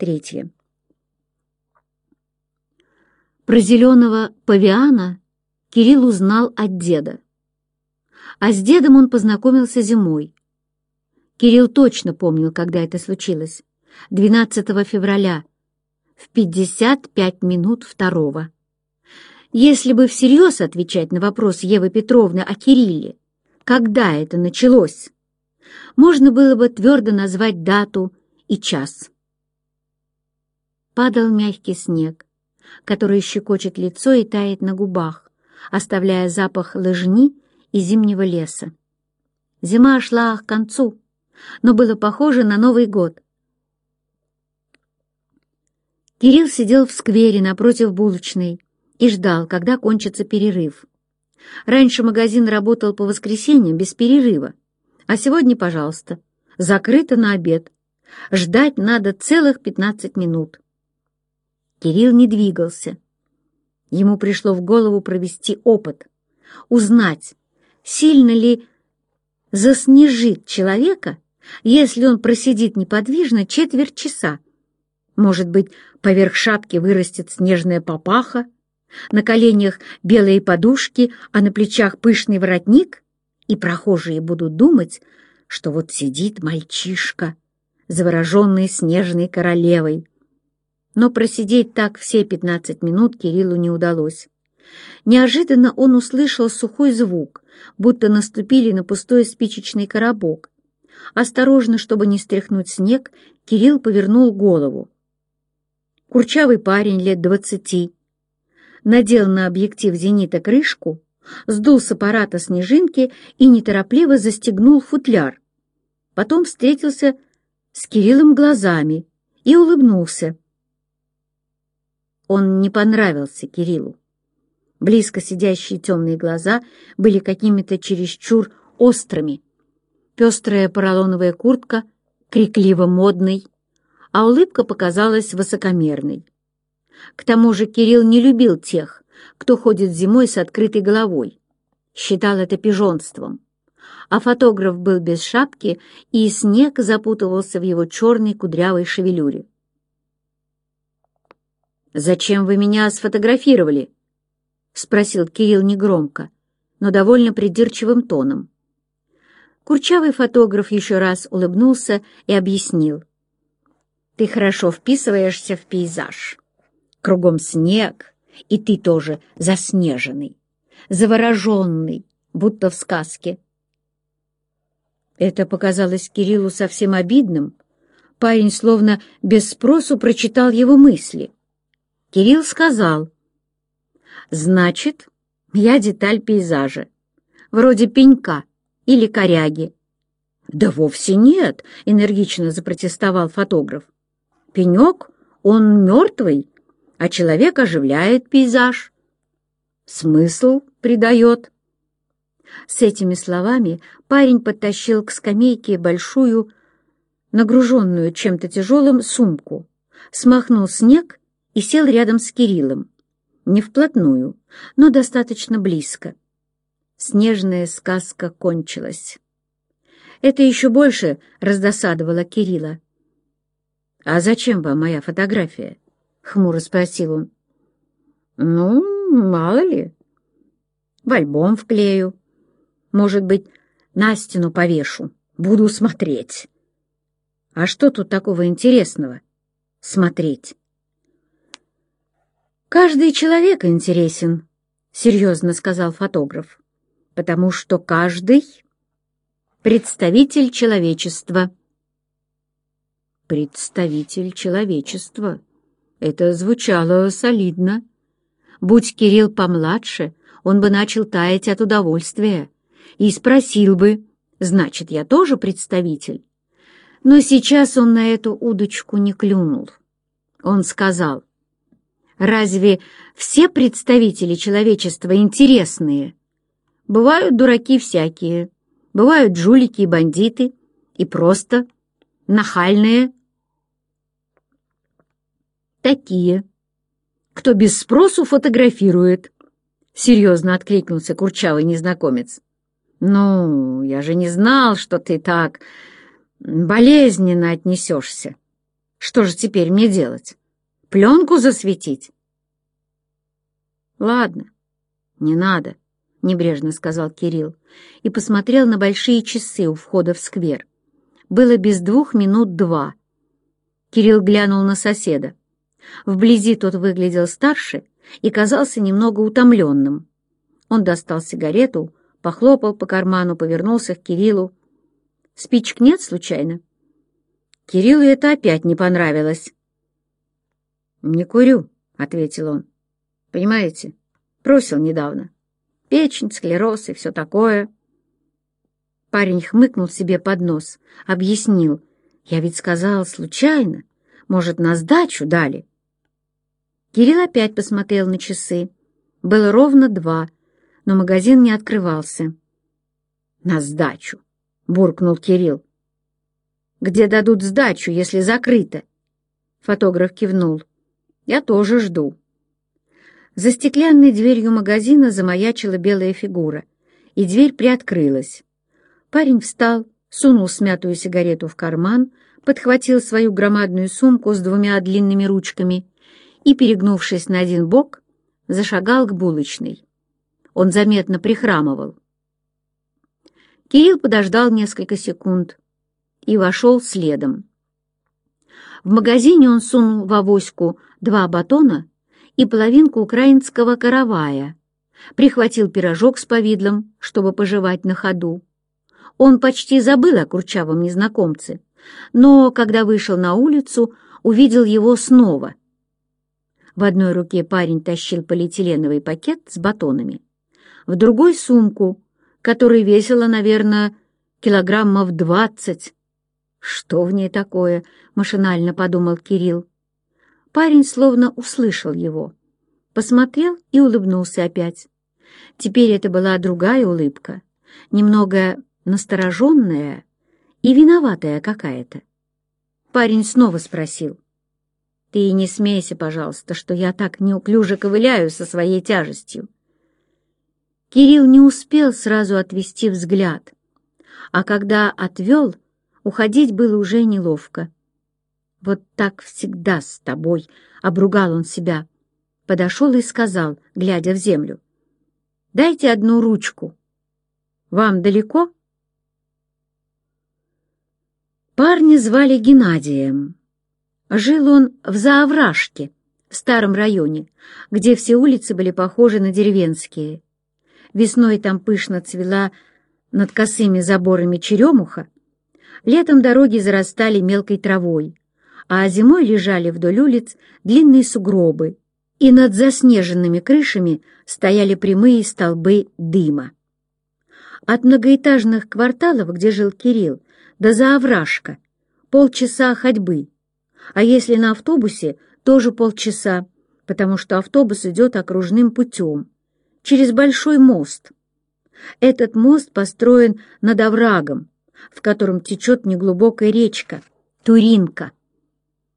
третье. Про зеленого павиана Кирилл узнал от деда. А с дедом он познакомился зимой. Кирилл точно помнил, когда это случилось. 12 февраля, в 55 минут второго. Если бы всерьез отвечать на вопрос Евы Петровны о Кирилле, когда это началось, можно было бы твердо назвать дату и час. Падал мягкий снег, который щекочет лицо и тает на губах, оставляя запах лыжни и зимнего леса. Зима шла к концу, но было похоже на Новый год. Кирилл сидел в сквере напротив булочной и ждал, когда кончится перерыв. Раньше магазин работал по воскресеньям без перерыва, а сегодня, пожалуйста, закрыто на обед. Ждать надо целых пятнадцать минут. Кирилл не двигался. Ему пришло в голову провести опыт, узнать, сильно ли заснежит человека, если он просидит неподвижно четверть часа. Может быть, поверх шапки вырастет снежная папаха, на коленях белые подушки, а на плечах пышный воротник, и прохожие будут думать, что вот сидит мальчишка, завороженный снежной королевой. Но просидеть так все пятнадцать минут Кириллу не удалось. Неожиданно он услышал сухой звук, будто наступили на пустой спичечный коробок. Осторожно, чтобы не стряхнуть снег, Кирилл повернул голову. Курчавый парень лет двадцати надел на объектив «Зенита» крышку, сдул с аппарата снежинки и неторопливо застегнул футляр. Потом встретился с Кириллом глазами и улыбнулся. Он не понравился Кириллу. Близко сидящие темные глаза были какими-то чересчур острыми. Пестрая поролоновая куртка крикливо модной, а улыбка показалась высокомерной. К тому же Кирилл не любил тех, кто ходит зимой с открытой головой. Считал это пижонством. А фотограф был без шапки, и снег запутывался в его черной кудрявой шевелюре. «Зачем вы меня сфотографировали?» — спросил Кирилл негромко, но довольно придирчивым тоном. Курчавый фотограф еще раз улыбнулся и объяснил. «Ты хорошо вписываешься в пейзаж. Кругом снег, и ты тоже заснеженный, завороженный, будто в сказке». Это показалось Кириллу совсем обидным. Парень словно без спросу прочитал его мысли. Кирилл сказал — Значит, я деталь пейзажа, вроде пенька или коряги. Да вовсе нет, энергично запротестовал фотограф. Пенек, он мертвый, а человек оживляет пейзаж. Смысл придает. С этими словами парень подтащил к скамейке большую, нагруженную чем-то тяжелым, сумку, смахнул снег и сел рядом с Кириллом не вплотную, но достаточно близко. Снежная сказка кончилась. Это еще больше раздосадовало Кирилла. «А зачем вам моя фотография?» — хмуро спросил он. «Ну, мало ли. В альбом вклею. Может быть, на стену повешу. Буду смотреть». «А что тут такого интересного? Смотреть?» «Каждый человек интересен», — серьезно сказал фотограф, «потому что каждый — представитель человечества». «Представитель человечества» — это звучало солидно. Будь Кирилл помладше, он бы начал таять от удовольствия и спросил бы, «Значит, я тоже представитель?» Но сейчас он на эту удочку не клюнул. Он сказал, Разве все представители человечества интересные? Бывают дураки всякие, бывают жулики и бандиты, и просто нахальные. Такие, кто без спросу фотографирует, — серьезно откликнулся курчавый незнакомец. «Ну, я же не знал, что ты так болезненно отнесешься. Что же теперь мне делать? Пленку засветить? Ладно, не надо, — небрежно сказал Кирилл и посмотрел на большие часы у входа в сквер. Было без двух минут два. Кирилл глянул на соседа. Вблизи тот выглядел старше и казался немного утомленным. Он достал сигарету, похлопал по карману, повернулся к Кириллу. «Спичек нет, случайно?» Кириллу это опять не понравилось. «Не курю», — ответил он. «Понимаете, бросил недавно. Печень, склероз и все такое». Парень хмыкнул себе под нос, объяснил. «Я ведь сказал случайно. Может, на сдачу дали?» Кирилл опять посмотрел на часы. Было ровно два, но магазин не открывался. «На сдачу!» — буркнул Кирилл. «Где дадут сдачу, если закрыто?» Фотограф кивнул. «Я тоже жду». За стеклянной дверью магазина замаячила белая фигура, и дверь приоткрылась. Парень встал, сунул смятую сигарету в карман, подхватил свою громадную сумку с двумя длинными ручками и, перегнувшись на один бок, зашагал к булочной. Он заметно прихрамывал. Кирилл подождал несколько секунд и вошел следом. В магазине он сунул в авоську два батона и половинку украинского каравая, прихватил пирожок с повидлом, чтобы пожевать на ходу. Он почти забыл о курчавом незнакомце, но, когда вышел на улицу, увидел его снова. В одной руке парень тащил полиэтиленовый пакет с батонами, в другой — сумку, которая весила, наверное, килограммов двадцать. «Что в ней такое?» — машинально подумал Кирилл. Парень словно услышал его, посмотрел и улыбнулся опять. Теперь это была другая улыбка, немного настороженная и виноватая какая-то. Парень снова спросил. «Ты не смейся, пожалуйста, что я так неуклюже ковыляю со своей тяжестью». Кирилл не успел сразу отвести взгляд, а когда отвел, уходить было уже неловко. «Вот так всегда с тобой», — обругал он себя. Подошел и сказал, глядя в землю, «Дайте одну ручку. Вам далеко?» Парня звали Геннадием. Жил он в Заовражке, в старом районе, где все улицы были похожи на деревенские. Весной там пышно цвела над косыми заборами черемуха, летом дороги зарастали мелкой травой, а зимой лежали вдоль улиц длинные сугробы, и над заснеженными крышами стояли прямые столбы дыма. От многоэтажных кварталов, где жил Кирилл, до Заовражка, полчаса ходьбы, а если на автобусе, тоже полчаса, потому что автобус идет окружным путем, через большой мост. Этот мост построен над оврагом, в котором течет неглубокая речка, Туринка.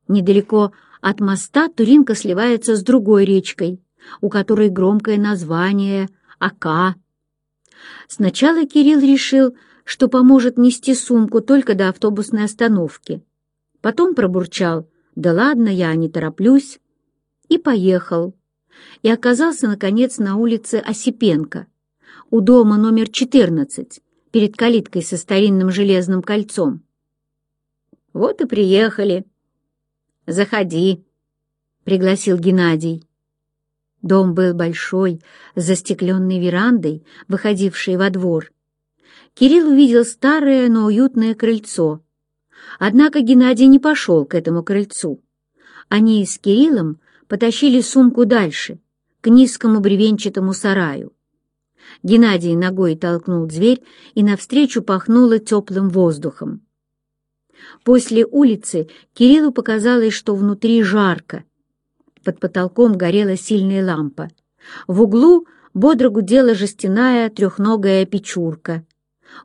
Недалеко от моста Туринка сливается с другой речкой, у которой громкое название Ака. Сначала Кирилл решил, что поможет нести сумку только до автобусной остановки. Потом пробурчал «Да ладно, я не тороплюсь» и поехал. И оказался, наконец, на улице Осипенко, у дома номер 14, перед калиткой со старинным железным кольцом. «Вот и приехали. Заходи», — пригласил Геннадий. Дом был большой, с застекленной верандой, выходившей во двор. Кирилл увидел старое, но уютное крыльцо. Однако Геннадий не пошел к этому крыльцу. Они с Кириллом потащили сумку дальше, к низкому бревенчатому сараю. Геннадий ногой толкнул дверь, и навстречу пахнуло теплым воздухом. После улицы Кириллу показалось, что внутри жарко. Под потолком горела сильная лампа. В углу бодро гудела жестяная трехногая печурка.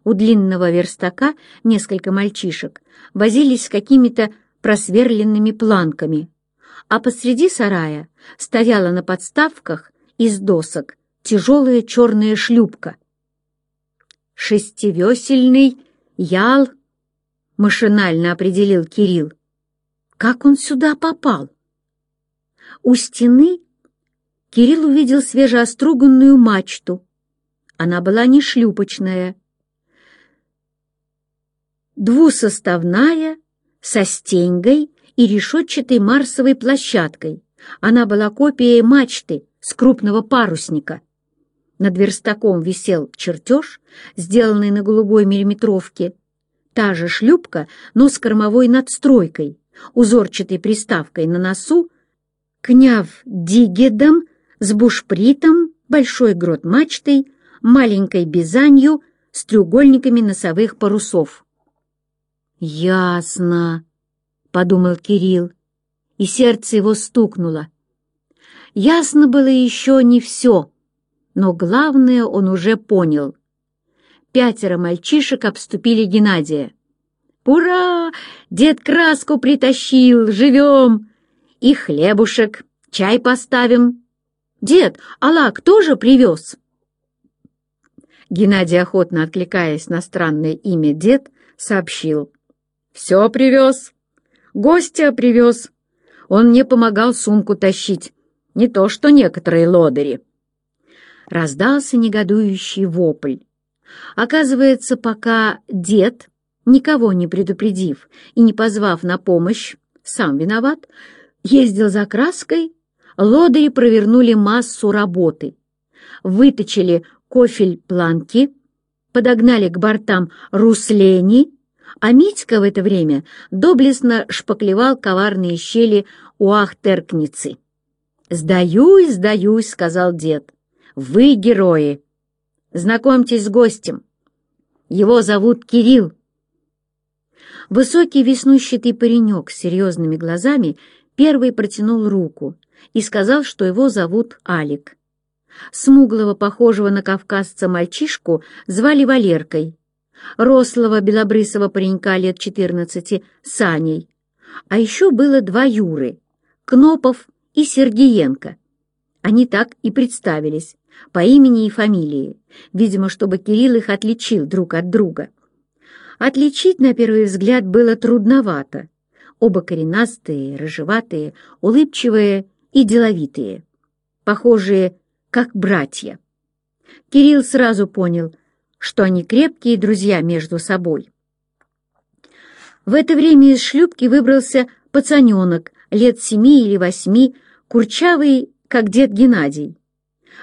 У длинного верстака несколько мальчишек возились с какими-то просверленными планками, а посреди сарая стояла на подставках из досок тяжелая черная шлюпка. «Шестивесельный ял», — машинально определил Кирилл. Как он сюда попал? У стены Кирилл увидел свежеоструганную мачту. Она была не шлюпочная, двусоставная, со стеньгой и решетчатой марсовой площадкой. Она была копией мачты с крупного парусника. Над верстаком висел чертеж, сделанный на голубой миллиметровке. Та же шлюпка, но с кормовой надстройкой, узорчатой приставкой на носу, княв дигедом с бушпритом, большой грот мачтой, маленькой бизанью с треугольниками носовых парусов. «Ясно», — подумал Кирилл, и сердце его стукнуло. Ясно было еще не все, но главное он уже понял. Пятеро мальчишек обступили Геннадия. «Ура! Дед краску притащил! Живем! И хлебушек, чай поставим!» «Дед, Алла кто же привез?» Геннадий, охотно откликаясь на странное имя дед, сообщил. «Все привез. Гостя привез. Он мне помогал сумку тащить, не то что некоторые лодыри». Раздался негодующий вопль. Оказывается, пока дед, никого не предупредив и не позвав на помощь, сам виноват, ездил за краской, лодыри провернули массу работы. Выточили кофель-планки, подогнали к бортам руслени, а Митька в это время доблестно шпаклевал коварные щели у ахтеркницы. «Сдаюсь, сдаюсь», — сказал дед. «Вы герои. Знакомьтесь с гостем. Его зовут Кирилл». Высокий веснущатый паренек с серьезными глазами первый протянул руку и сказал, что его зовут Алик. Смуглого, похожего на кавказца мальчишку, звали Валеркой, рослого белобрысого паренька лет четырнадцати — Саней. А еще было два Юры — Кнопов и Сергеенко. Они так и представились, по имени и фамилии, видимо, чтобы Кирилл их отличил друг от друга. Отличить, на первый взгляд, было трудновато. Оба коренастые, рыжеватые, улыбчивые и деловитые, похожие как братья. Кирилл сразу понял, что они крепкие друзья между собой. В это время из шлюпки выбрался пацаненок лет семи или восьми, курчавый, как дед Геннадий.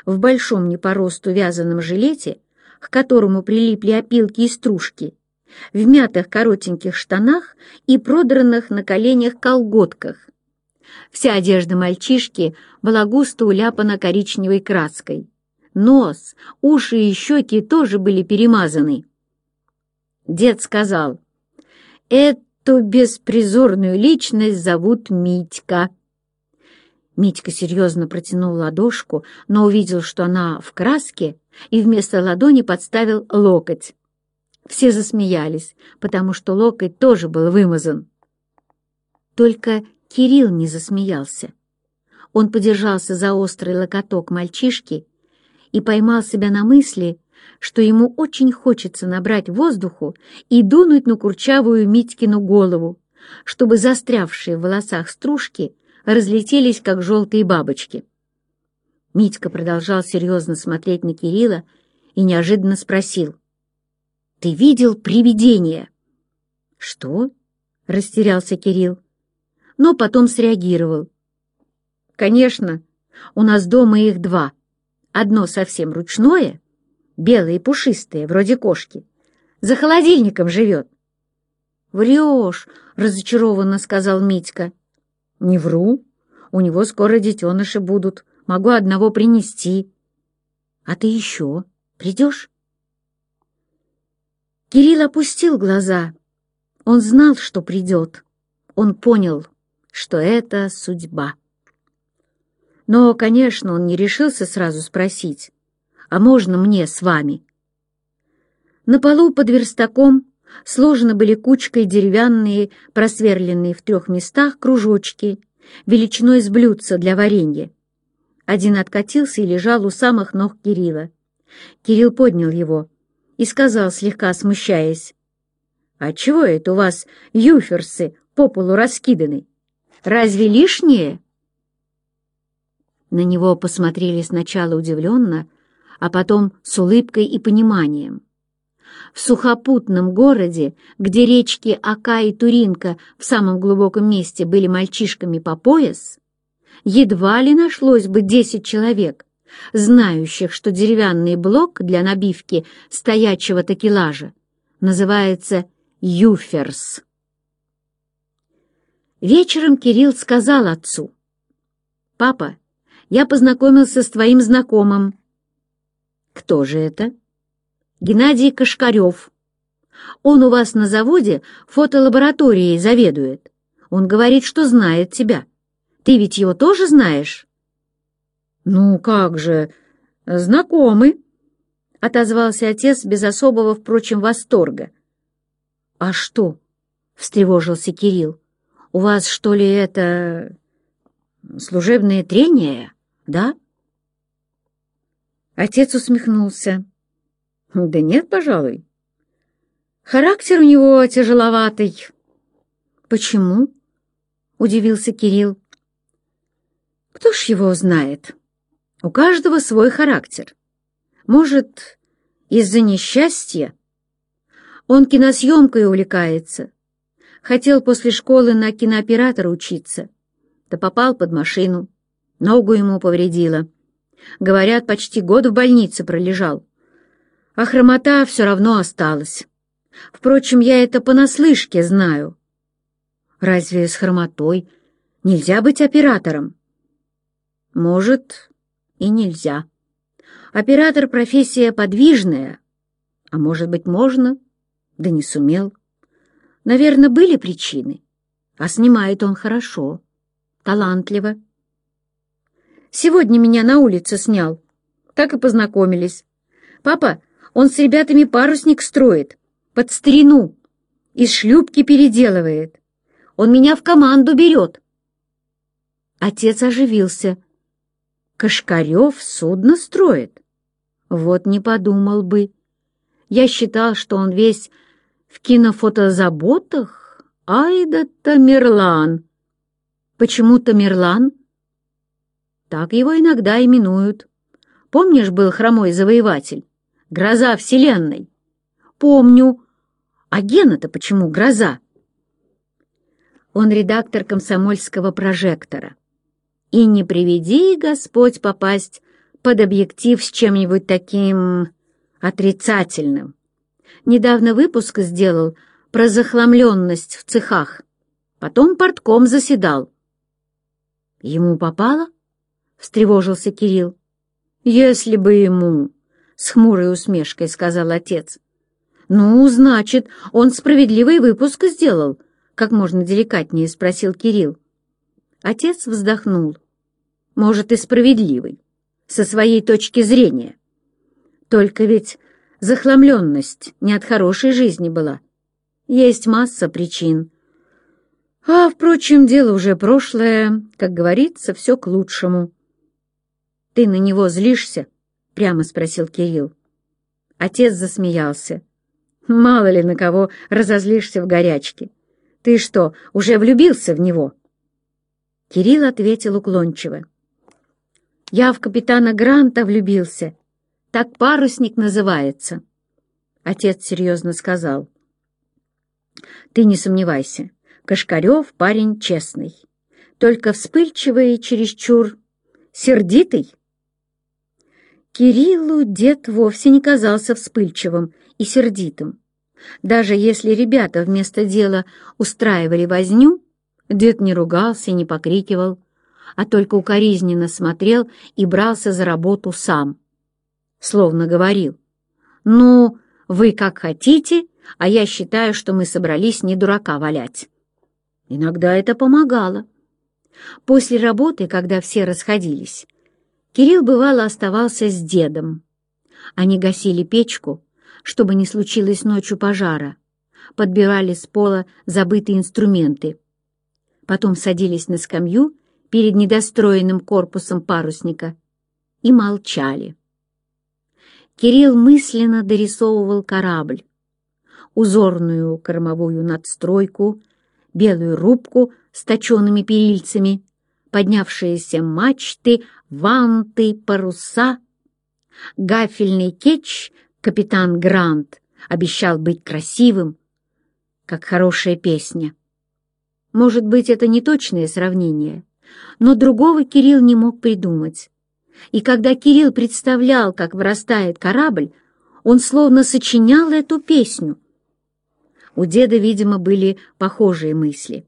В большом не по росту вязаном жилете, к которому прилипли опилки и стружки, в мятых коротеньких штанах и продранных на коленях колготках. Вся одежда мальчишки была густо уляпана коричневой краской. Нос, уши и щеки тоже были перемазаны. Дед сказал, «Эту беспризорную личность зовут Митька». Митька серьезно протянул ладошку, но увидел, что она в краске, и вместо ладони подставил локоть. Все засмеялись, потому что локоть тоже был вымазан. Только Кирилл не засмеялся. Он подержался за острый локоток мальчишки и поймал себя на мысли, что ему очень хочется набрать воздуху и дунуть на курчавую Митькину голову, чтобы застрявшие в волосах стружки разлетелись, как желтые бабочки. Митька продолжал серьезно смотреть на Кирилла и неожиданно спросил. «Ты видел привидение?» «Что?» — растерялся Кирилл но потом среагировал. «Конечно, у нас дома их два. Одно совсем ручное, белое и пушистое, вроде кошки. За холодильником живет». «Врешь», — разочарованно сказал Митька. «Не вру. У него скоро детеныши будут. Могу одного принести». «А ты еще придешь?» Кирилл опустил глаза. Он знал, что придет. Он понял, что это судьба. Но, конечно, он не решился сразу спросить, «А можно мне с вами?» На полу под верстаком сложены были кучкой деревянные, просверленные в трех местах кружочки, величиной с блюдца для варенья. Один откатился и лежал у самых ног Кирилла. Кирилл поднял его и сказал, слегка смущаясь, «А чего это у вас юферсы по полу раскиданы? Разве лишнее?» На него посмотрели сначала удивленно, а потом с улыбкой и пониманием. В сухопутном городе, где речки Ака и Туринка в самом глубоком месте были мальчишками по пояс, едва ли нашлось бы десять человек, знающих, что деревянный блок для набивки стоячего такелажа называется юферс. Вечером Кирилл сказал отцу, «Папа, я познакомился с твоим знакомым». «Кто же это?» «Геннадий Кашкарев. Он у вас на заводе фотолабораторией заведует. Он говорит, что знает тебя. Ты ведь его тоже знаешь?» «Ну как же, знакомый», — отозвался отец без особого, впрочем, восторга. «А что?» — встревожился Кирилл. «У вас, что ли, это... служебное трение, да?» Отец усмехнулся. «Да нет, пожалуй. Характер у него тяжеловатый». «Почему?» — удивился Кирилл. «Кто ж его знает?» У каждого свой характер. Может, из-за несчастья? Он киносъемкой увлекается. Хотел после школы на кинооператора учиться. Да попал под машину. Ногу ему повредило. Говорят, почти год в больнице пролежал. А хромота все равно осталась. Впрочем, я это понаслышке знаю. Разве с хромотой нельзя быть оператором? Может, и нельзя. Оператор — профессия подвижная. А может быть, можно? Да не сумел. Наверное, были причины. А снимает он хорошо, талантливо. Сегодня меня на улице снял. Так и познакомились. Папа, он с ребятами парусник строит, под старину, из шлюпки переделывает. Он меня в команду берет. Отец оживился. Кашкарев судно строит? Вот не подумал бы. Я считал, что он весь в кинофотозаботах. Ай да Тамерлан! Почему Тамерлан? Так его иногда именуют. Помнишь, был хромой завоеватель? Гроза Вселенной. Помню. А Гена-то почему гроза? Он редактор комсомольского прожектора и не приведи, Господь, попасть под объектив с чем-нибудь таким отрицательным. Недавно выпуск сделал про захламленность в цехах. Потом портком заседал. «Ему попало?» — встревожился Кирилл. «Если бы ему...» — с хмурой усмешкой сказал отец. «Ну, значит, он справедливый выпуск сделал», — как можно деликатнее спросил Кирилл. Отец вздохнул может, и справедливый, со своей точки зрения. Только ведь захламленность не от хорошей жизни была. Есть масса причин. А, впрочем, дело уже прошлое, как говорится, все к лучшему. «Ты на него злишься?» — прямо спросил Кирилл. Отец засмеялся. «Мало ли на кого разозлишься в горячке. Ты что, уже влюбился в него?» Кирилл ответил уклончиво. Я в капитана Гранта влюбился. Так парусник называется. Отец серьезно сказал. Ты не сомневайся, Кашкарев парень честный. Только вспыльчивый и чересчур сердитый. Кириллу дед вовсе не казался вспыльчивым и сердитым. Даже если ребята вместо дела устраивали возню, дед не ругался не покрикивал, а только укоризненно смотрел и брался за работу сам. Словно говорил, «Ну, вы как хотите, а я считаю, что мы собрались не дурака валять». Иногда это помогало. После работы, когда все расходились, Кирилл бывало оставался с дедом. Они гасили печку, чтобы не случилось ночью пожара, подбирали с пола забытые инструменты. Потом садились на скамью перед недостроенным корпусом парусника и молчали. Кирилл мысленно дорисовывал корабль, узорную кормовую надстройку, белую рубку с точенными перильцами, поднявшиеся мачты, ванты, паруса. Гафельный кетч капитан Грант обещал быть красивым, как хорошая песня. Может быть, это не точное сравнение, но другого Кирилл не мог придумать. И когда Кирилл представлял, как вырастает корабль, он словно сочинял эту песню. У деда, видимо, были похожие мысли.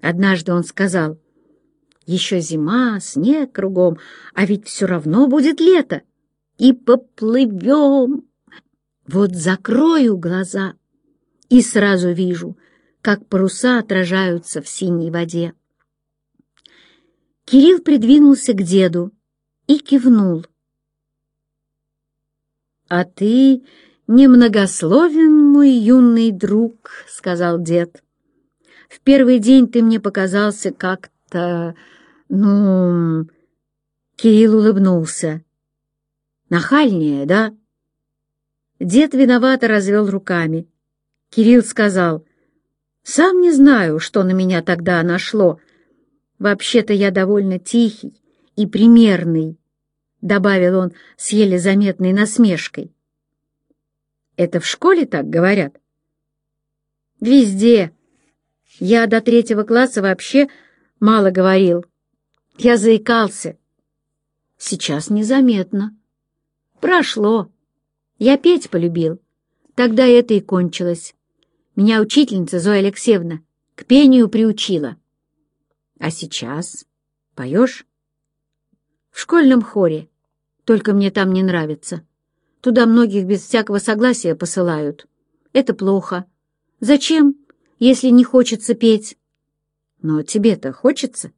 Однажды он сказал, «Еще зима, снег кругом, а ведь все равно будет лето, и поплывем». Вот закрою глаза и сразу вижу — как паруса отражаются в синей воде. Кирилл придвинулся к деду и кивнул. «А ты немногословен, мой юный друг», — сказал дед. «В первый день ты мне показался как-то... ну...» Кирилл улыбнулся. «Нахальнее, да?» Дед виновато развел руками. Кирилл сказал, сам не знаю, что на меня тогда нашло. Вообще-то я довольно тихий и примерный, — добавил он с еле заметной насмешкой. Это в школе так говорят? Везде. Я до третьего класса вообще мало говорил. Я заикался. Сейчас незаметно. Прошло. Я петь полюбил. Тогда это и кончилось. Меня учительница Зоя Алексеевна к пению приучила. А сейчас поешь? В школьном хоре, только мне там не нравится. Туда многих без всякого согласия посылают. Это плохо. Зачем, если не хочется петь? Но тебе-то хочется?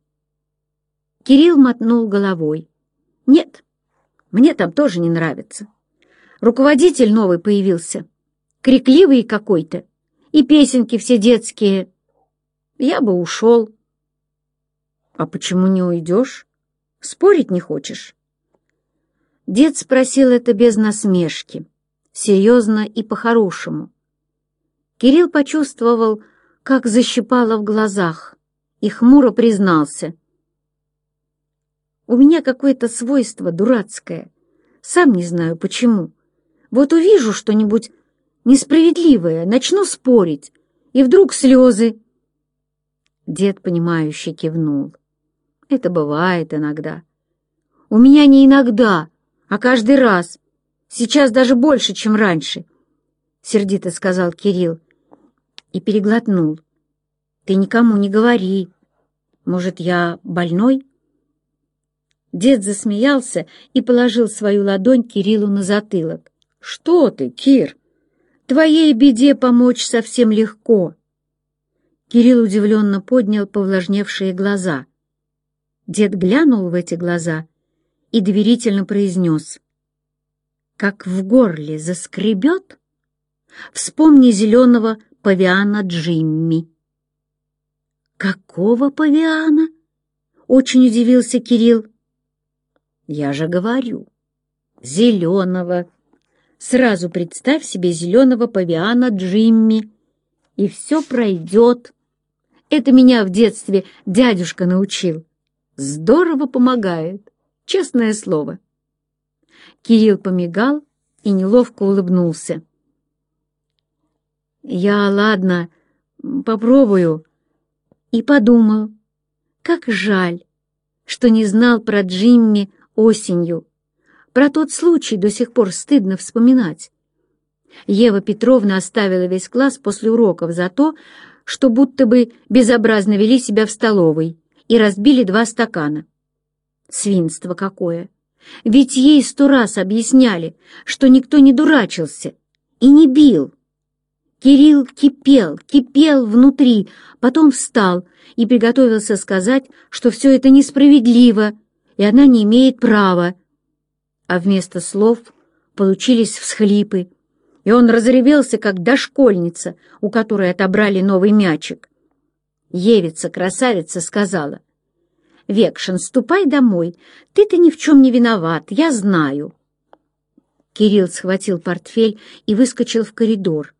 Кирилл мотнул головой. Нет, мне там тоже не нравится. Руководитель новый появился, крикливый какой-то и песенки все детские. Я бы ушел. А почему не уйдешь? Спорить не хочешь? Дед спросил это без насмешки, серьезно и по-хорошему. Кирилл почувствовал, как защипало в глазах, и хмуро признался. «У меня какое-то свойство дурацкое, сам не знаю почему. Вот увижу что-нибудь несправедливое, начну спорить, и вдруг слезы. Дед, понимающе кивнул. Это бывает иногда. У меня не иногда, а каждый раз. Сейчас даже больше, чем раньше, — сердито сказал Кирилл и переглотнул. Ты никому не говори. Может, я больной? Дед засмеялся и положил свою ладонь Кириллу на затылок. «Что ты, Кир? Твоей беде помочь совсем легко. Кирилл удивленно поднял повлажневшие глаза. Дед глянул в эти глаза и доверительно произнес. Как в горле заскребет, вспомни зеленого павиана Джимми. «Какого павиана?» — очень удивился Кирилл. «Я же говорю, зеленого, Сразу представь себе зеленого павиана Джимми, и все пройдет. Это меня в детстве дядюшка научил. Здорово помогает, честное слово. Кирилл помигал и неловко улыбнулся. «Я, ладно, попробую». И подумал, как жаль, что не знал про Джимми осенью, про тот случай до сих пор стыдно вспоминать. Ева Петровна оставила весь класс после уроков за то, что будто бы безобразно вели себя в столовой и разбили два стакана. Свинство какое! Ведь ей сто раз объясняли, что никто не дурачился и не бил. Кирилл кипел, кипел внутри, потом встал и приготовился сказать, что все это несправедливо, и она не имеет права а вместо слов получились всхлипы, и он разревелся, как дошкольница, у которой отобрали новый мячик. Евица-красавица сказала, «Векшин, ступай домой, ты-то ни в чем не виноват, я знаю». Кирилл схватил портфель и выскочил в коридор.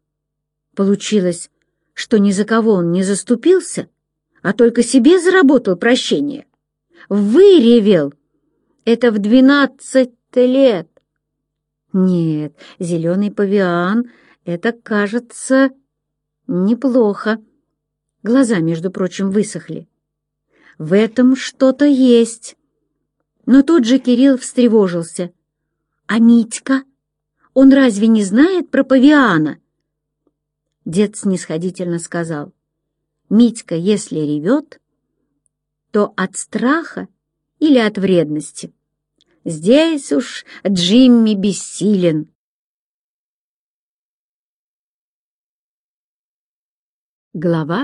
Получилось, что ни за кого он не заступился, а только себе заработал прощение. Выревел. Это в двенадцать лет. Нет, зеленый павиан — это, кажется, неплохо. Глаза, между прочим, высохли. В этом что-то есть. Но тут же Кирилл встревожился. А Митька? Он разве не знает про павиана? Дед снисходительно сказал. Митька, если ревет, то от страха или от вредности. Здесь уж Джимми бессилен. Глава